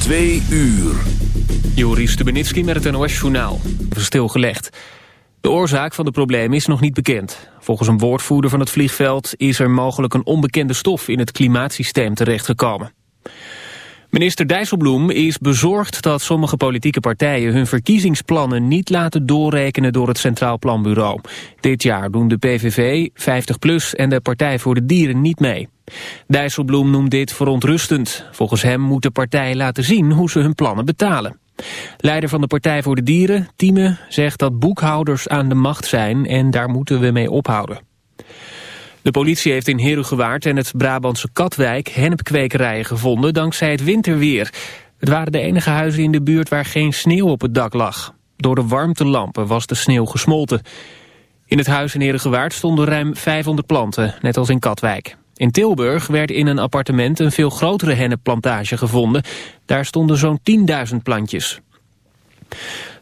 Twee uur. Joris Stubenitski met het NOS-journaal. Stilgelegd. De oorzaak van de problemen is nog niet bekend. Volgens een woordvoerder van het vliegveld is er mogelijk een onbekende stof in het klimaatsysteem terechtgekomen. Minister Dijsselbloem is bezorgd dat sommige politieke partijen hun verkiezingsplannen niet laten doorrekenen door het Centraal Planbureau. Dit jaar doen de PVV, 50PLUS en de Partij voor de Dieren niet mee. Dijsselbloem noemt dit verontrustend. Volgens hem moet de partij laten zien hoe ze hun plannen betalen. Leider van de Partij voor de Dieren, Tieme, zegt dat boekhouders aan de macht zijn en daar moeten we mee ophouden. De politie heeft in Herugewaard en het Brabantse Katwijk hennepkwekerijen gevonden dankzij het winterweer. Het waren de enige huizen in de buurt waar geen sneeuw op het dak lag. Door de warmtelampen was de sneeuw gesmolten. In het huis in Herugewaard stonden ruim 500 planten, net als in Katwijk. In Tilburg werd in een appartement een veel grotere hennepplantage gevonden. Daar stonden zo'n 10.000 plantjes.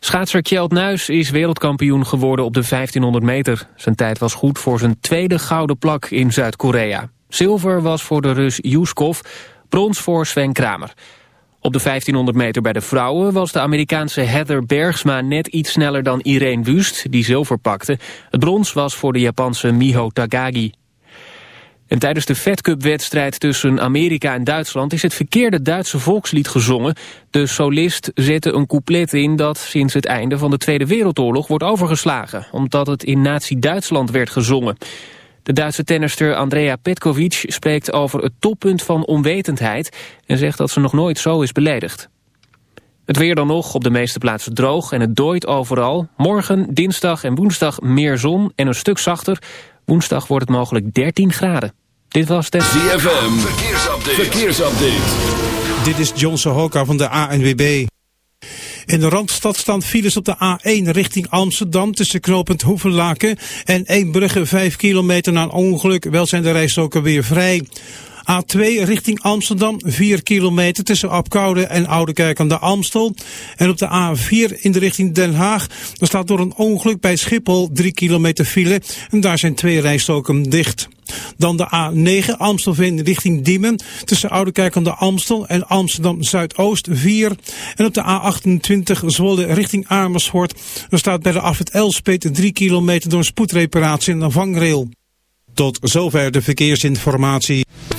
Schaatser Kjeld Nuis is wereldkampioen geworden op de 1500 meter. Zijn tijd was goed voor zijn tweede gouden plak in Zuid-Korea. Zilver was voor de Rus Yuskov, brons voor Sven Kramer. Op de 1500 meter bij de vrouwen was de Amerikaanse Heather Bergsma net iets sneller dan Irene Wust, die zilver pakte. Het brons was voor de Japanse Miho Takagi. En tijdens de Fed Cup-wedstrijd tussen Amerika en Duitsland... is het verkeerde Duitse volkslied gezongen. De solist zette een couplet in dat sinds het einde van de Tweede Wereldoorlog wordt overgeslagen... omdat het in nazi-Duitsland werd gezongen. De Duitse tennister Andrea Petkovic spreekt over het toppunt van onwetendheid... en zegt dat ze nog nooit zo is beledigd. Het weer dan nog, op de meeste plaatsen droog en het dooit overal. Morgen, dinsdag en woensdag meer zon en een stuk zachter. Woensdag wordt het mogelijk 13 graden. Dit was de... ZFM, verkeersupdate. verkeersupdate. Dit is John Sohoka van de ANWB. In de Randstad staan files op de A1 richting Amsterdam tussen knooppunt Hoevenlaken en Eembrugge 5 kilometer na een ongeluk. Wel zijn de rijstroken weer vrij. A2 richting Amsterdam, 4 kilometer tussen Apkoude en Oudekerk aan de Amstel. En op de A4 in de richting Den Haag, daar staat door een ongeluk bij Schiphol 3 kilometer file. En daar zijn twee rijstroken dicht. Dan de A9 Amstelveen richting Diemen. Tussen Oudekerk aan de Amstel en Amsterdam Zuidoost 4. En op de A28 Zwolle richting Amersfoort. Er staat bij de afwit Elspet 3 kilometer door een spoedreparatie en een vangrail. Tot zover de verkeersinformatie.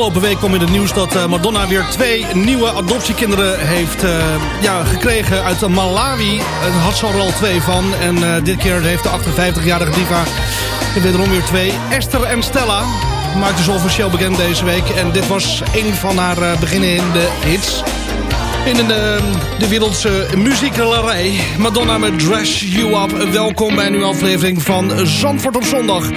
Afgelopen week kwam in het nieuws dat eh, Madonna weer twee nieuwe adoptiekinderen heeft uh, ja, gekregen uit Malawi. Daar had ze er al twee van. En dit keer heeft de 58-jarige diva er wederom weer twee. Esther en Stella maakte ze officieel bekend deze week. En dit was een van haar beginnen in de hits in de, de wereldse muziekgalerij. Madonna met Dress You Up. Welkom bij een nieuwe aflevering van Zandvoort op zondag.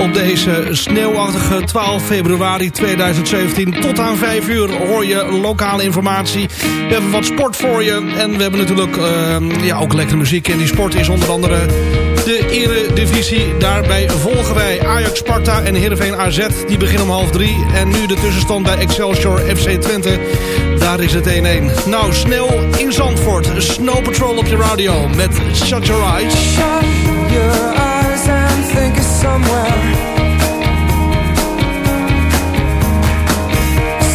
Op deze sneeuwachtige 12 februari 2017 tot aan 5 uur hoor je lokale informatie. We hebben wat sport voor je en we hebben natuurlijk uh, ja, ook lekkere muziek. En die sport is onder andere de Eredivisie. Daarbij volgen wij Ajax Sparta en Heerenveen AZ. Die beginnen om half drie. En nu de tussenstand bij Excelsior FC Twente. Daar is het 1-1. Nou, snel in Zandvoort. Snow Patrol op je radio met Shut Your Eyes. Shut your eyes and think of somewhere.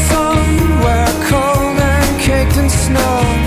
Somewhere cold and caked in snow.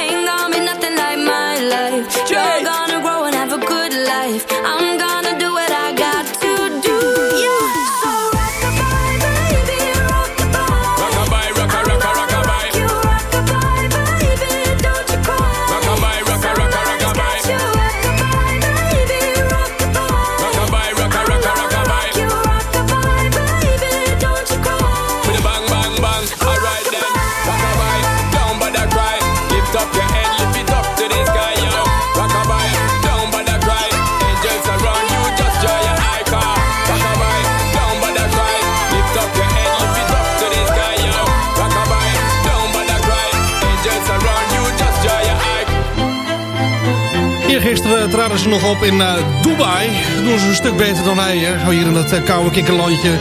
nog op in eh, Dubai. Dat doen ze een stuk beter dan wij. Hè? Hier in dat uh, koude kikkerlandje.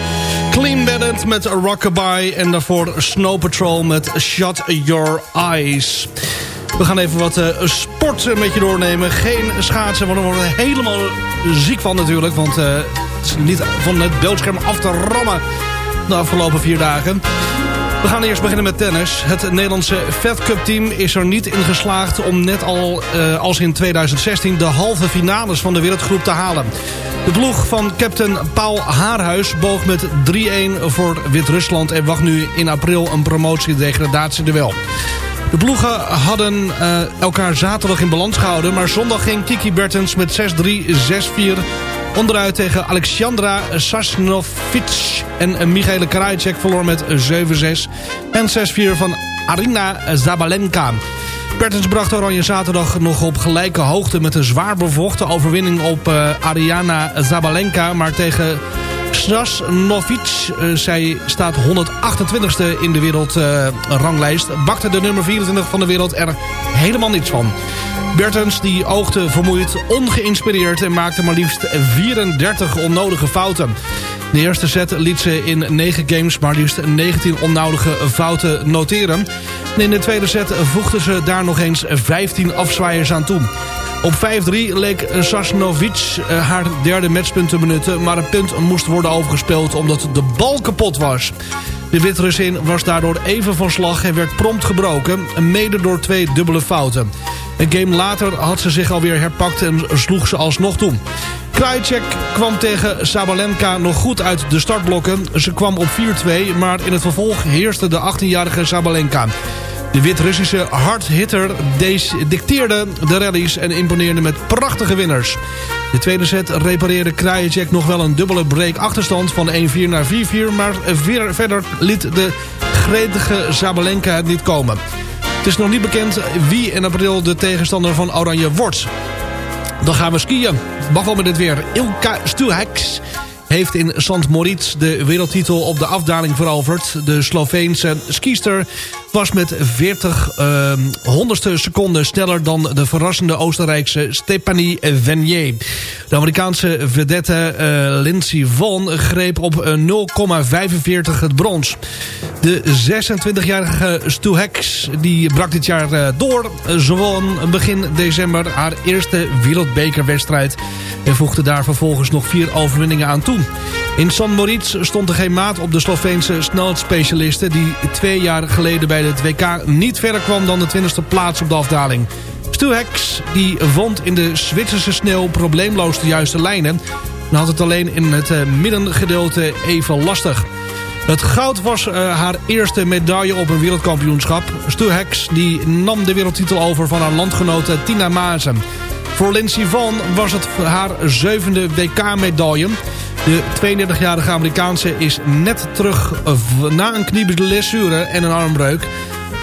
Clean Bandit met Rockabye. En daarvoor Snow Patrol met Shut Your Eyes. We gaan even wat eh, sport met je doornemen. Geen schaatsen, want daar worden we helemaal ziek van natuurlijk. Want het is niet van het beeldscherm af te rammen de afgelopen vier dagen. We gaan eerst beginnen met tennis. Het Nederlandse Fed Cup team is er niet in geslaagd om net al eh, als in 2016 de halve finales van de wereldgroep te halen. De ploeg van captain Paul Haarhuis boog met 3-1 voor Wit-Rusland en wacht nu in april een promotie-degradatieduel. De ploegen hadden eh, elkaar zaterdag in balans gehouden... maar zondag ging Kiki Bertens met 6-3, 6-4 onderuit tegen Alexandra Sasnovic... en Michaela Krajicek verloor met 7-6 en 6-4 van Arina Zabalenka. Bertens bracht Oranje zaterdag nog op gelijke hoogte... met een zwaar bevochten overwinning op eh, Ariana Zabalenka... maar tegen Sasnovic, uh, zij staat 128ste in de wereldranglijst... bakte de nummer 24 van de wereld er helemaal niets van. Bertens die oogde vermoeid, ongeïnspireerd... en maakte maar liefst 34 onnodige fouten. De eerste set liet ze in 9 games maar liefst 19 onnodige fouten noteren. En in de tweede set voegde ze daar nog eens 15 afzwaaiers aan toe. Op 5-3 leek Sasnovic uh, haar derde matchpunt te benutten... maar het punt moest worden overgespeeld omdat de bal kapot was. De Wit-Russin was daardoor even van slag en werd prompt gebroken... mede door twee dubbele fouten. Een game later had ze zich alweer herpakt en sloeg ze alsnog toe. Krajicek kwam tegen Sabalenka nog goed uit de startblokken. Ze kwam op 4-2, maar in het vervolg heerste de 18-jarige Sabalenka. De Wit-Russische hardhitter dicteerde de rallies en imponeerde met prachtige winners. De tweede set repareerde Krajicek nog wel een dubbele break achterstand van 1-4 naar 4-4... maar verder liet de gretige Sabalenka het niet komen. Het is nog niet bekend wie in april de tegenstander van Oranje wordt. Dan gaan we skiën. Mag wel met dit weer. Ilka Stuheks heeft in St. Moritz de wereldtitel op de afdaling veroverd. De Sloveense skiester was met 40 uh, honderdste seconden sneller dan de verrassende Oostenrijkse Stepanie Venier. De Amerikaanse vedette uh, Lindsey Vonn greep op 0,45 het brons. De 26-jarige Stu Hex die brak dit jaar uh, door. Ze won begin december haar eerste wereldbekerwedstrijd en voegde daar vervolgens nog vier overwinningen aan toe. In San Moritz stond er geen maat op de Sloveense snelheidsspecialiste... die twee jaar geleden bij het WK niet verder kwam dan de 20e plaats op de afdaling. Stu die vond in de Zwitserse sneeuw probleemloos de juiste lijnen... en had het alleen in het middengedeelte even lastig. Het goud was uh, haar eerste medaille op een wereldkampioenschap. Stu die nam de wereldtitel over van haar landgenote Tina Maasen. Voor Lindsey Vonn was het haar zevende WK-medaille. De 32-jarige Amerikaanse is net terug na een knieblessure en een armbreuk.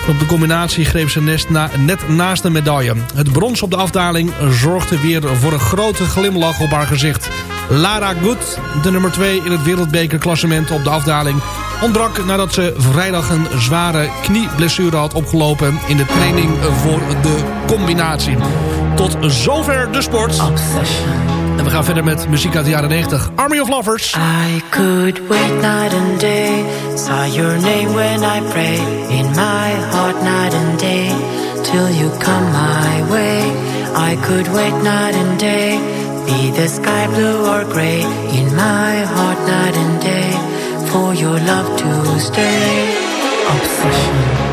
Op de combinatie greep ze net, na, net naast de medaille. Het brons op de afdaling zorgde weer voor een grote glimlach op haar gezicht. Lara Good, de nummer 2 in het wereldbekerklassement op de afdaling... ontbrak nadat ze vrijdag een zware knieblessure had opgelopen... in de training voor de combinatie. Tot zover de sport. En we gaan verder met muziek uit de jaren 90. Army of Lovers. I could wait night and day. Saw your name when I pray. In my heart night and day. Till you come my way. I could wait night and day. Be the sky blue or gray. In my heart night and day. For your love to stay. Obsession.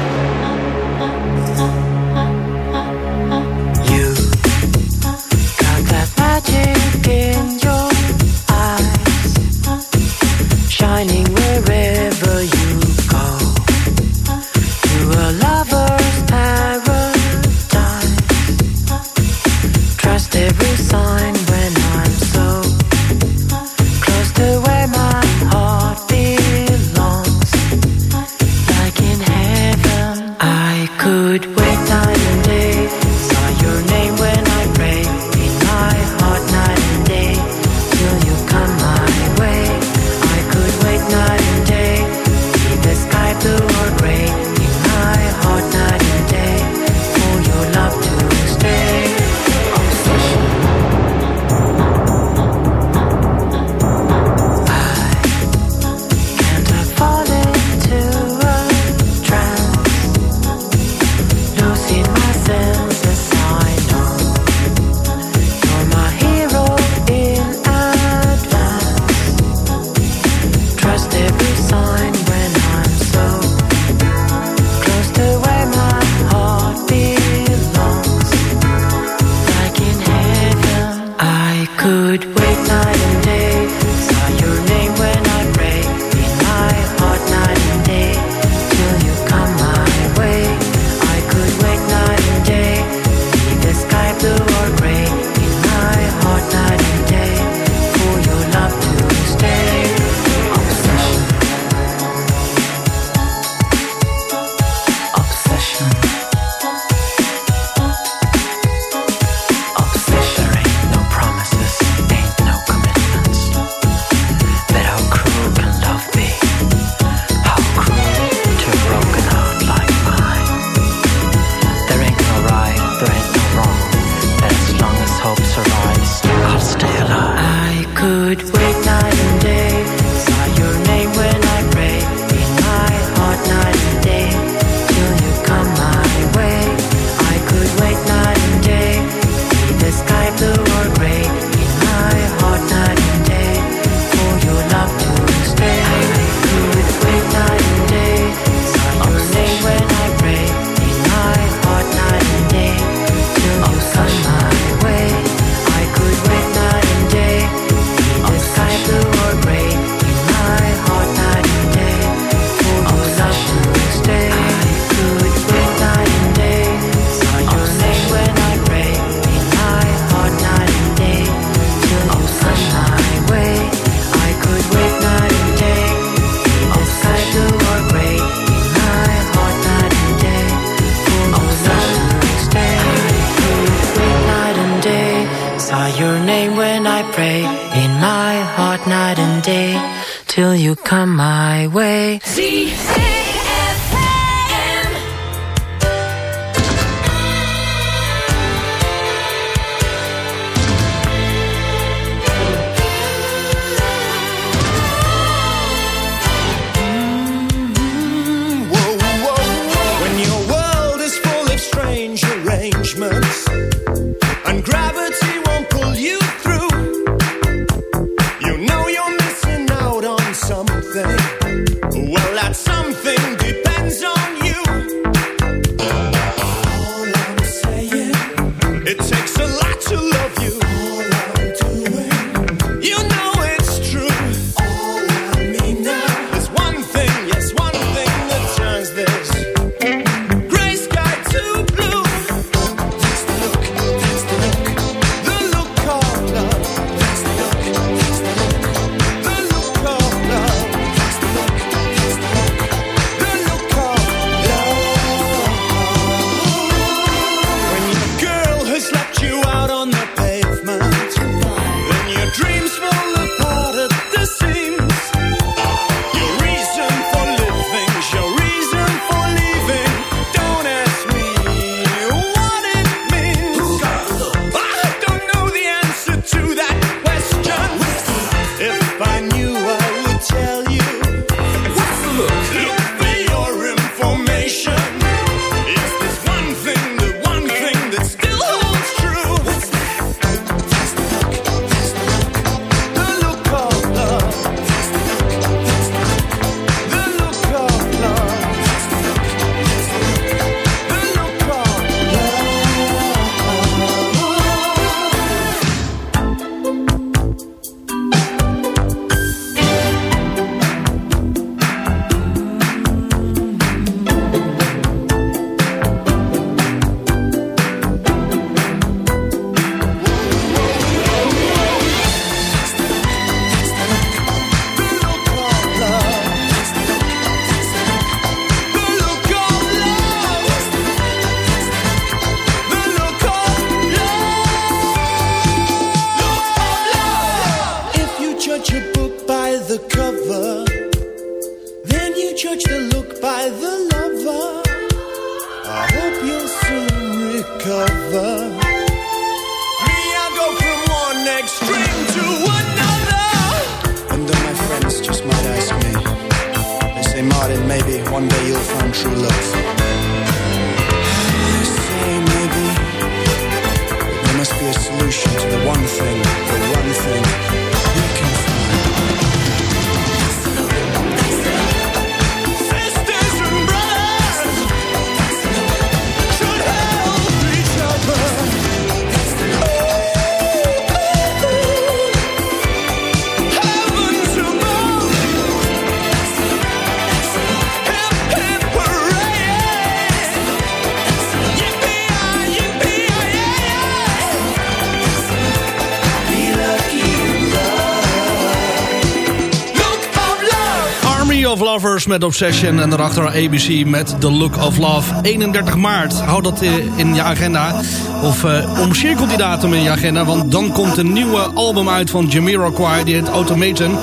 Met met Obsession en daarachter ABC met The Look of Love. 31 maart, hou dat eh, in je agenda. Of eh, uh, omcirkel die datum in je agenda, want dan komt een nieuwe album uit van Jamiroquai, die heet Automaton.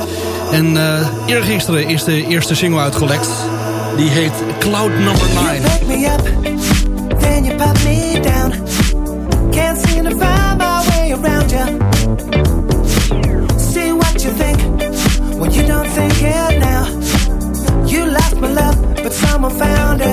En uh, eergisteren is de eerste single uitgelekt. Die heet Cloud Number 9. Me up, then you pop me down. Can't find my way around you. See what you think you I'm found out.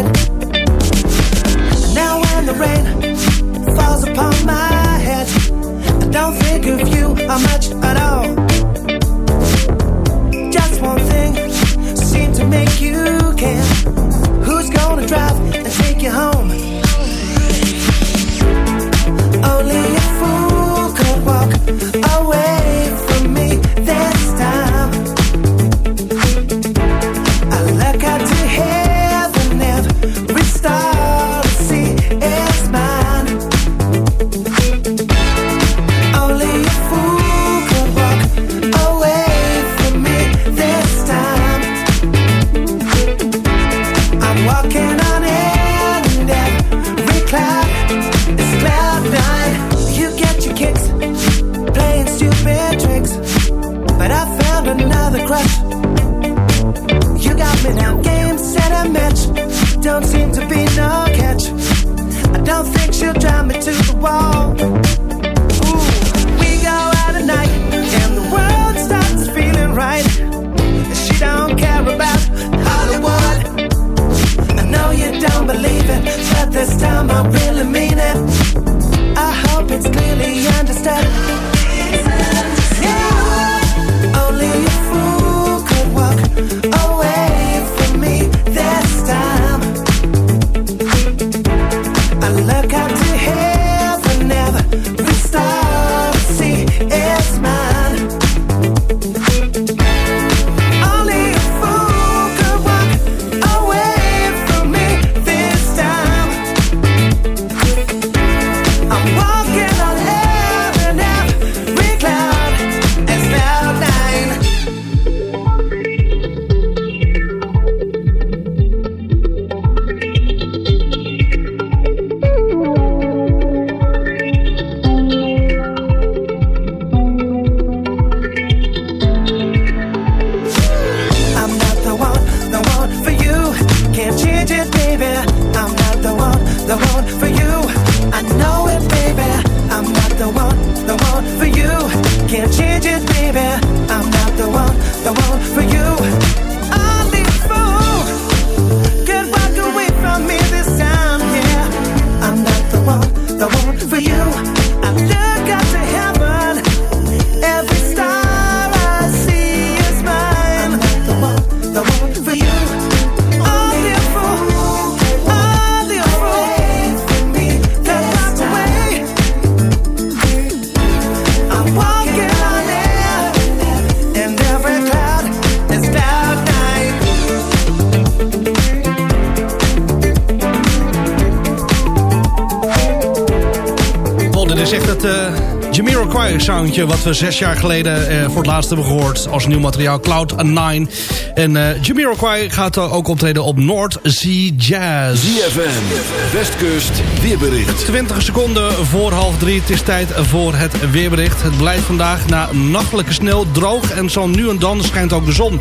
Wat we zes jaar geleden eh, voor het laatst hebben gehoord... als nieuw materiaal Cloud 9. En eh Jamiroquai gaat ook optreden op North Sea Jazz. ZFM, Westkust, weerbericht. 20 seconden voor half drie. Het is tijd voor het weerbericht. Het blijft vandaag na nachtelijke sneeuw droog... en zo nu en dan schijnt ook de zon.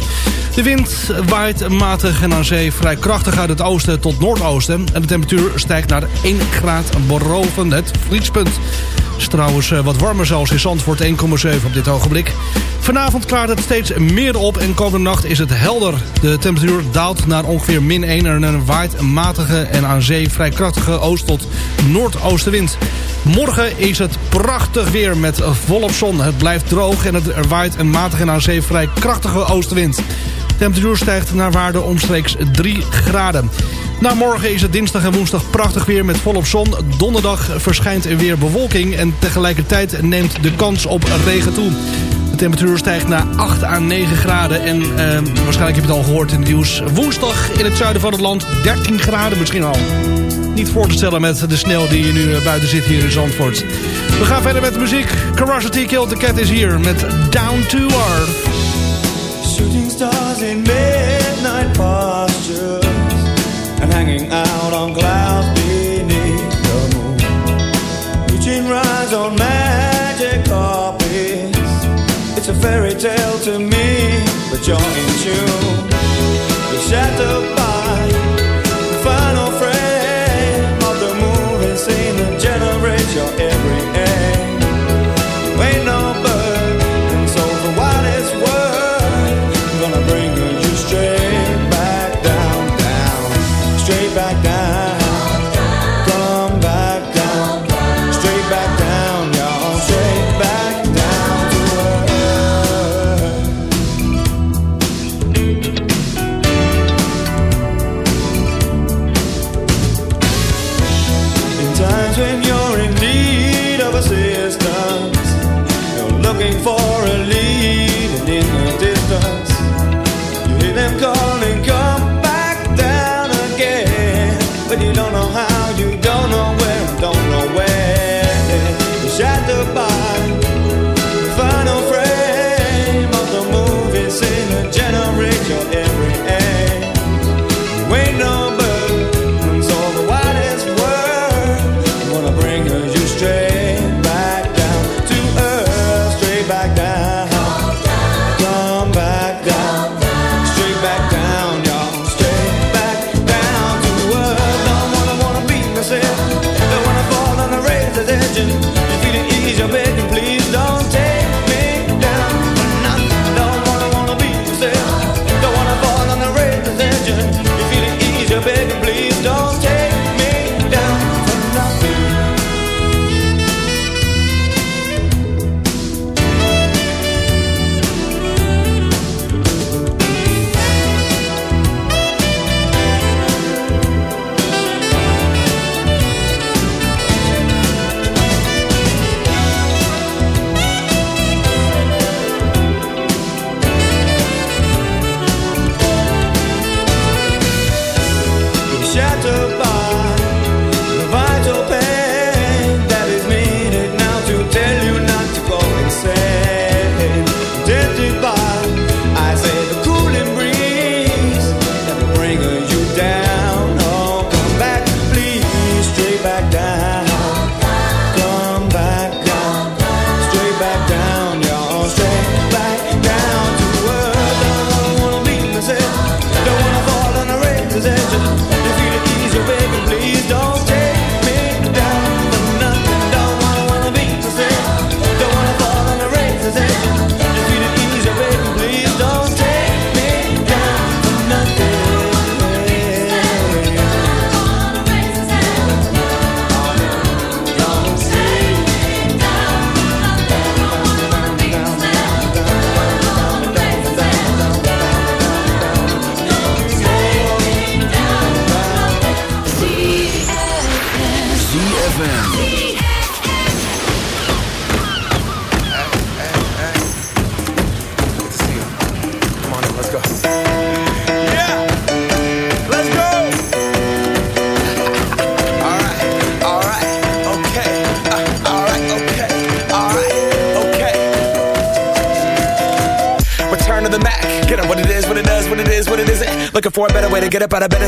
De wind waait matig en aan zee vrij krachtig uit het oosten tot noordoosten. En de temperatuur stijgt naar 1 graad boven het vriespunt. Het is trouwens eh, wat warmer zelfs in Zandvoort, 1,7 op dit ogenblik. Vanavond klaart het steeds meer op en komende nacht is het helder. De temperatuur daalt naar ongeveer min 1 en er waait een matige en aan zee vrij krachtige oost- tot noordoostenwind. Morgen is het prachtig weer met volop zon. Het blijft droog en het, er waait een matige en aan zee vrij krachtige oostenwind. De temperatuur stijgt naar waarde omstreeks 3 graden. Na morgen is het dinsdag en woensdag prachtig weer met volop zon. Donderdag verschijnt er weer bewolking en tegelijkertijd neemt de kans op regen toe. De temperatuur stijgt naar 8 à 9 graden. En eh, waarschijnlijk heb je het al gehoord in het nieuws. Woensdag in het zuiden van het land 13 graden misschien al. Niet voor te stellen met de sneeuw die nu eh, buiten zit hier in Zandvoort. We gaan verder met de muziek. Curiosity Killed the Cat is hier met Down to Earth. Shooting stars in midnight postures and hanging out on clouds beneath the moon. Reaching rides on magic carpets. It's a fairy tale to me, but you're in tune. You're shattered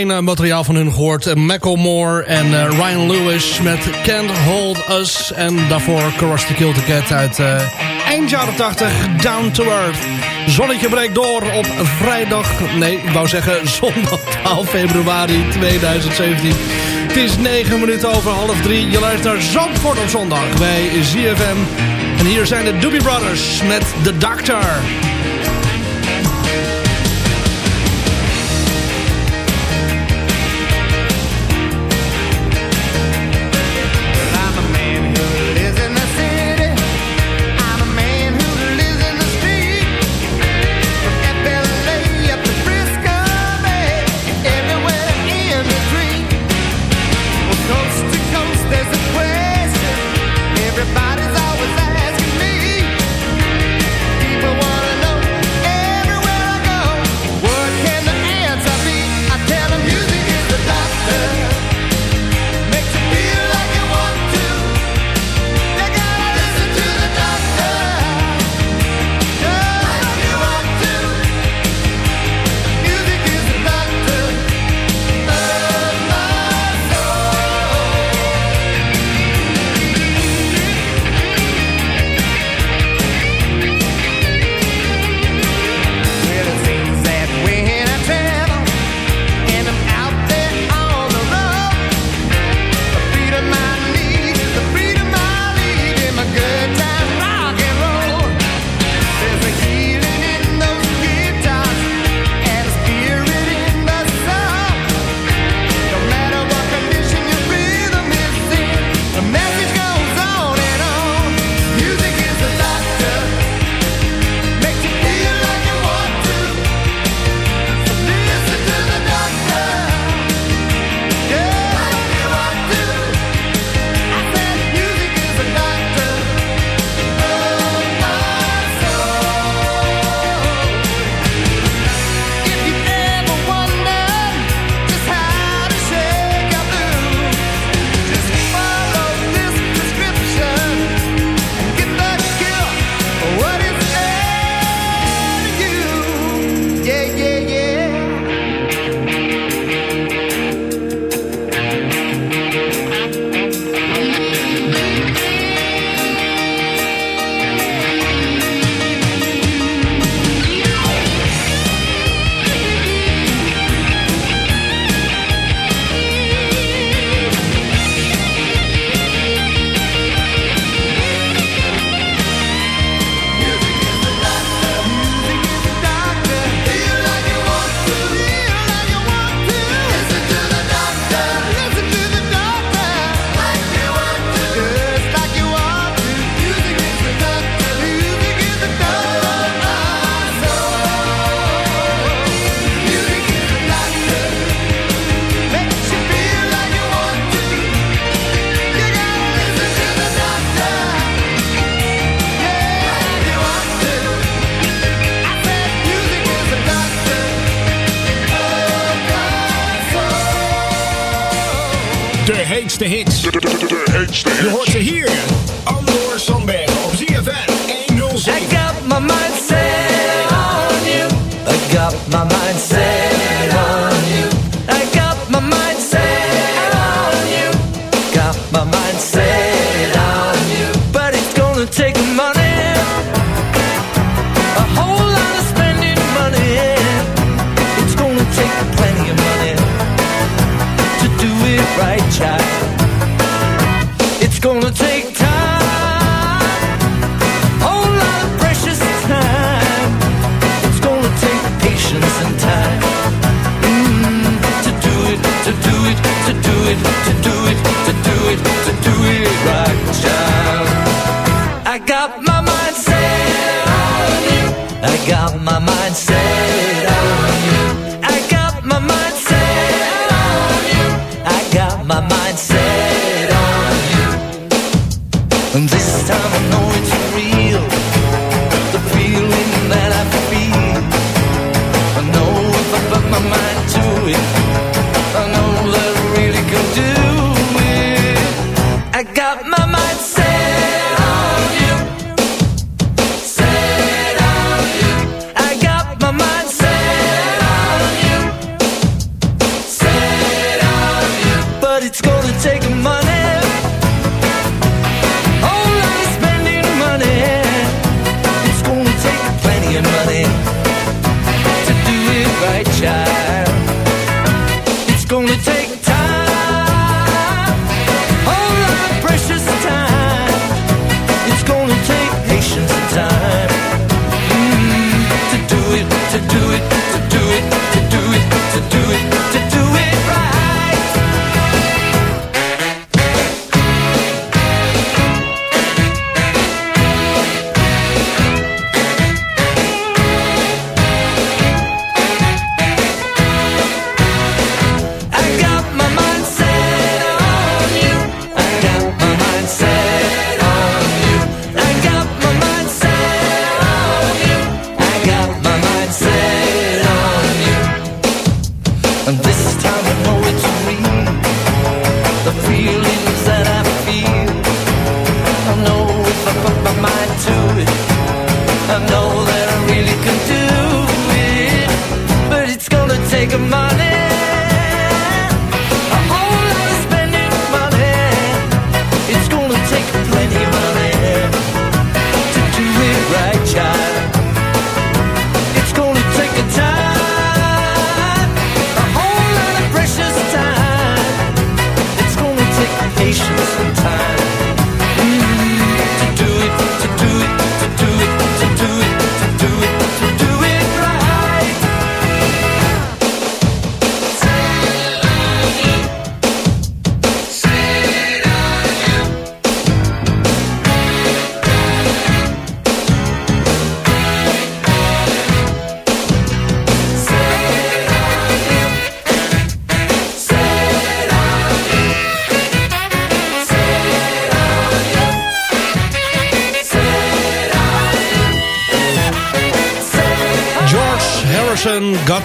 geen eh, materiaal van hun gehoord. Eh, Macklemore en eh, Ryan Lewis met Can't Hold Us. En daarvoor Cross the Kill the Cat uit eind jaren 80, Down to Earth. Zonnetje breekt door op vrijdag, nee, ik wou zeggen zondag 12 februari 2017. Het is 9 minuten over half 3. Je luistert naar Zandvoort op zondag bij ZFM. En hier zijn de Doobie Brothers met The Doctor. 一生存在。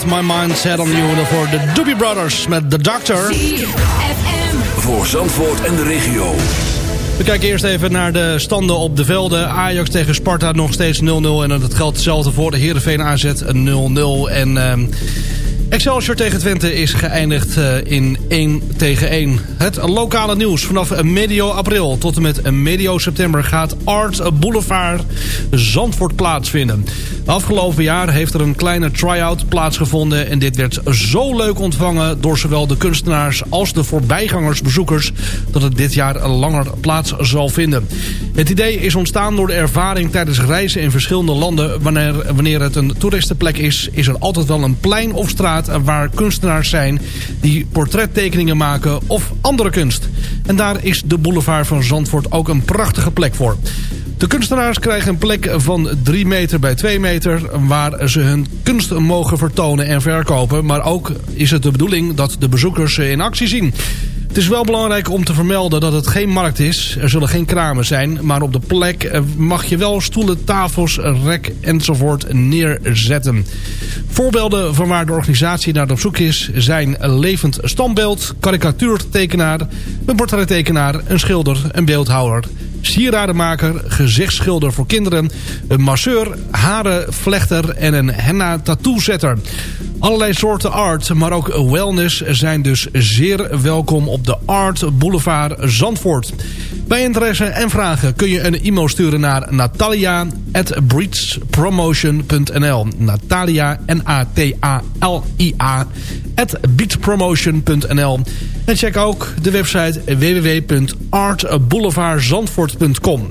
My Mind Set On You. Daarvoor de Doobie Brothers met The Doctor. Voor Zandvoort en de regio. We kijken eerst even naar de standen op de velden. Ajax tegen Sparta nog steeds 0-0. En dat geldt hetzelfde voor de Heerenveen AZ 0-0. En ehm, Excelsior tegen Twente is geëindigd eh, in 1 tegen 1. Het lokale nieuws. Vanaf medio april tot en met medio september gaat Art Boulevard Zandvoort plaatsvinden. Afgelopen jaar heeft er een kleine try-out plaatsgevonden... en dit werd zo leuk ontvangen door zowel de kunstenaars als de voorbijgangersbezoekers... dat het dit jaar langer plaats zal vinden. Het idee is ontstaan door de ervaring tijdens reizen in verschillende landen. Wanneer, wanneer het een toeristenplek is, is er altijd wel een plein of straat... waar kunstenaars zijn die portrettekeningen maken of andere kunst. En daar is de boulevard van Zandvoort ook een prachtige plek voor. De kunstenaars krijgen een plek van 3 meter bij 2 meter... waar ze hun kunst mogen vertonen en verkopen. Maar ook is het de bedoeling dat de bezoekers ze in actie zien. Het is wel belangrijk om te vermelden dat het geen markt is. Er zullen geen kramen zijn. Maar op de plek eh, mag je wel stoelen, tafels, rek enzovoort neerzetten. Voorbeelden van waar de organisatie naar op zoek is... zijn een levend standbeeld, karikatuurtekenaar... een portrettekenaar, een schilder, een beeldhouwer sieradenmaker, gezichtsschilder voor kinderen... een masseur, harenvlechter en een henna tattoo-zetter. Allerlei soorten art, maar ook wellness zijn dus zeer welkom op de Art Boulevard Zandvoort. Bij interesse en vragen kun je een e-mail sturen naar natalia.breedspromotion.nl Natalia, N-A-T-A-L-I-A at beachpromotion.nl En check ook de website www.artboulevardzandvoort.com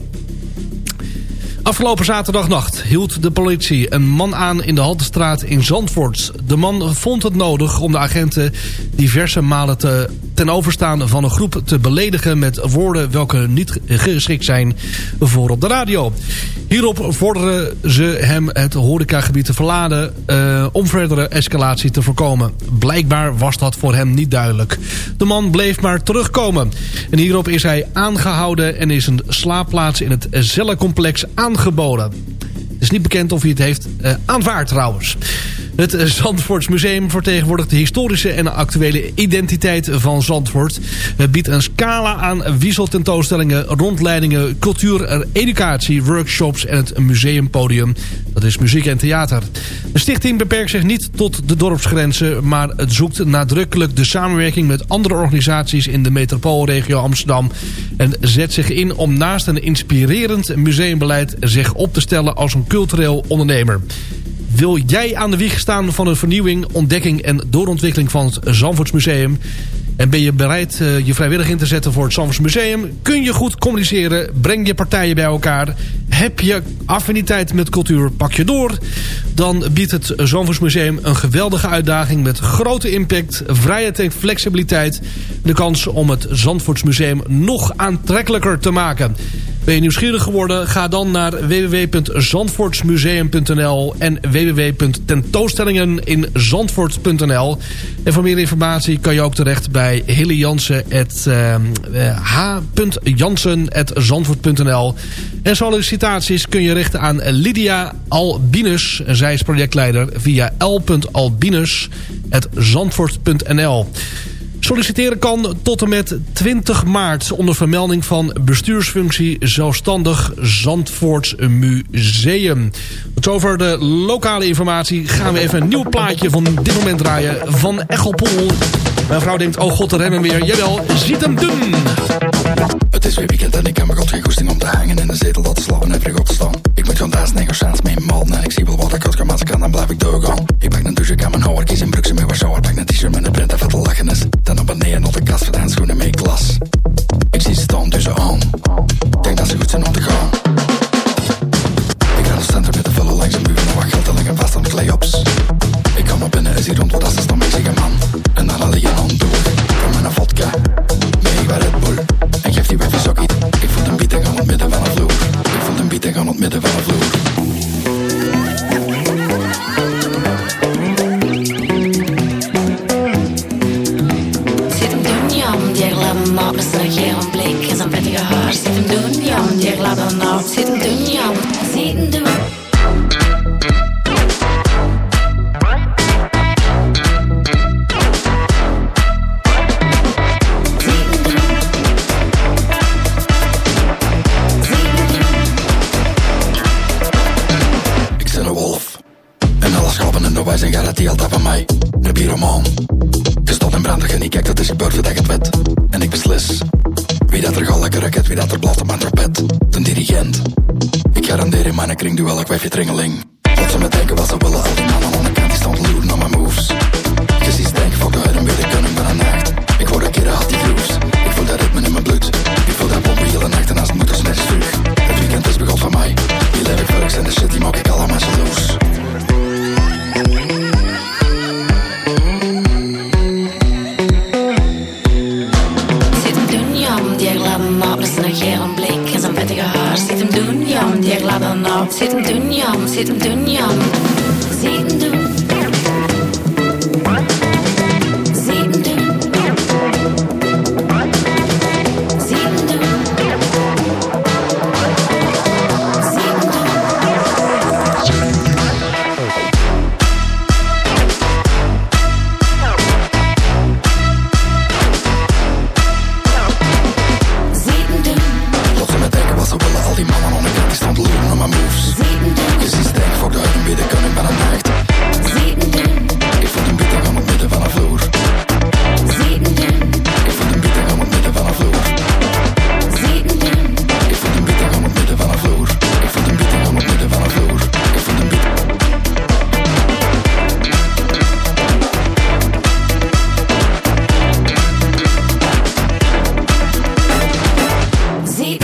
Afgelopen zaterdagnacht hield de politie een man aan in de Haltestraat in Zandvoort. De man vond het nodig om de agenten diverse malen te, ten overstaan van een groep te beledigen met woorden welke niet geschikt zijn voor op de radio. Hierop vorderden ze hem het horecagebied te verladen uh, om verdere escalatie te voorkomen. Blijkbaar was dat voor hem niet duidelijk. De man bleef maar terugkomen. En hierop is hij aangehouden en is een slaapplaats in het cellencomplex aangeboden. Het is niet bekend of hij het heeft uh, aanvaard trouwens. Het Zandvoorts Museum vertegenwoordigt de historische en actuele identiteit van Zandvoort. Het biedt een scala aan wisseltentoonstellingen, rondleidingen, cultuur, educatie, workshops en het museumpodium. Dat is muziek en theater. De stichting beperkt zich niet tot de dorpsgrenzen, maar het zoekt nadrukkelijk de samenwerking met andere organisaties in de metropoolregio Amsterdam. En zet zich in om naast een inspirerend museumbeleid zich op te stellen als een cultureel ondernemer. Wil jij aan de wieg staan van een vernieuwing, ontdekking en doorontwikkeling van het Zandvoortsmuseum? En ben je bereid uh, je vrijwillig in te zetten voor het Zandvoortsmuseum? Kun je goed communiceren? Breng je partijen bij elkaar? Heb je affiniteit met cultuur? Pak je door? Dan biedt het Zandvoortsmuseum een geweldige uitdaging... met grote impact, vrijheid en flexibiliteit... de kans om het Zandvoortsmuseum nog aantrekkelijker te maken... Ben je nieuwsgierig geworden? Ga dan naar www.zandvoortsmuseum.nl en www.tentoonstellingeninzandvoort.nl. En voor meer informatie kan je ook terecht bij Hille Jansen, uh, h.jansen.zandvoort.nl. En sollicitaties kun je richten aan Lydia Albinus. Zij is projectleider via l.albinus.zandvoort.nl. Solliciteren kan tot en met 20 maart onder vermelding van bestuursfunctie zelfstandig Zandvoorts Museum. Tot over de lokale informatie gaan we even een nieuw plaatje van dit moment draaien van Echelpool. Mijn vrouw denkt, oh god, er hebben we weer. Jawel, ziet hem doen. Het is weer weekend en ik heb me god geen goesting om te hangen in de zetel dat te slapen en vlug op te staan. Ik moet vandaag negotiaties mee malden en ik zie wel wat ik als gemaakt kan, dan blijf ik doorgaan. Ik pak een douche, ik kan mijn houwer kiezen, broek ze mee waar shower, pak een t-shirt met een print en vette lachen is. Dan op beneden naar de kast van schoenen mee glas. Ik zie ze staan tussen aan. Denk dat ze goed zijn om te gaan. Ik ga naar het centrum met de vullen langs een muur, maar wat geld te liggen vast aan de play-ups. Ik kom naar binnen en zie rond wat ze staan. bij verdringeling.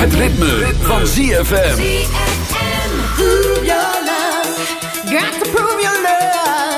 Het ritme, ritme. van ZFM. ZFM. Prove your love. Got to prove your love.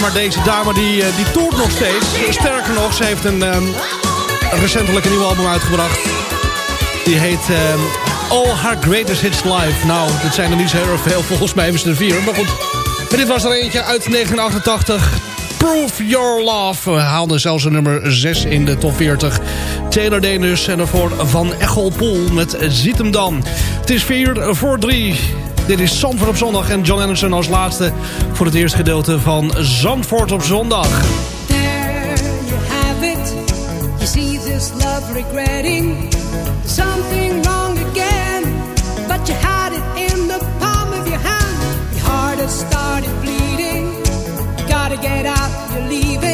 Maar deze dame die, eh, die toert nog steeds. Sterker nog, ze heeft een ehm, recentelijk een nieuw album uitgebracht. Die heet ehm, All Her Greatest Hits Live. Nou, dat zijn er niet zo heel veel, volgens mij hebben ze er vier. Maar goed, en dit was er eentje uit 1988. Prove Your Love. We haalden zelfs een nummer 6 in de top 40. Taylor Denus en daarvoor Van Echelpoel met Ziet hem dan. Het is 4 voor 3. Dit is Zandvoort op zondag en John Anderson als laatste voor het eerste gedeelte van Zandvoort op zondag. There you have it. You see this love regretting something wrong again. But you had it in the palm of your hand. Your heart has started bleeding. You gotta get out, you're leaving.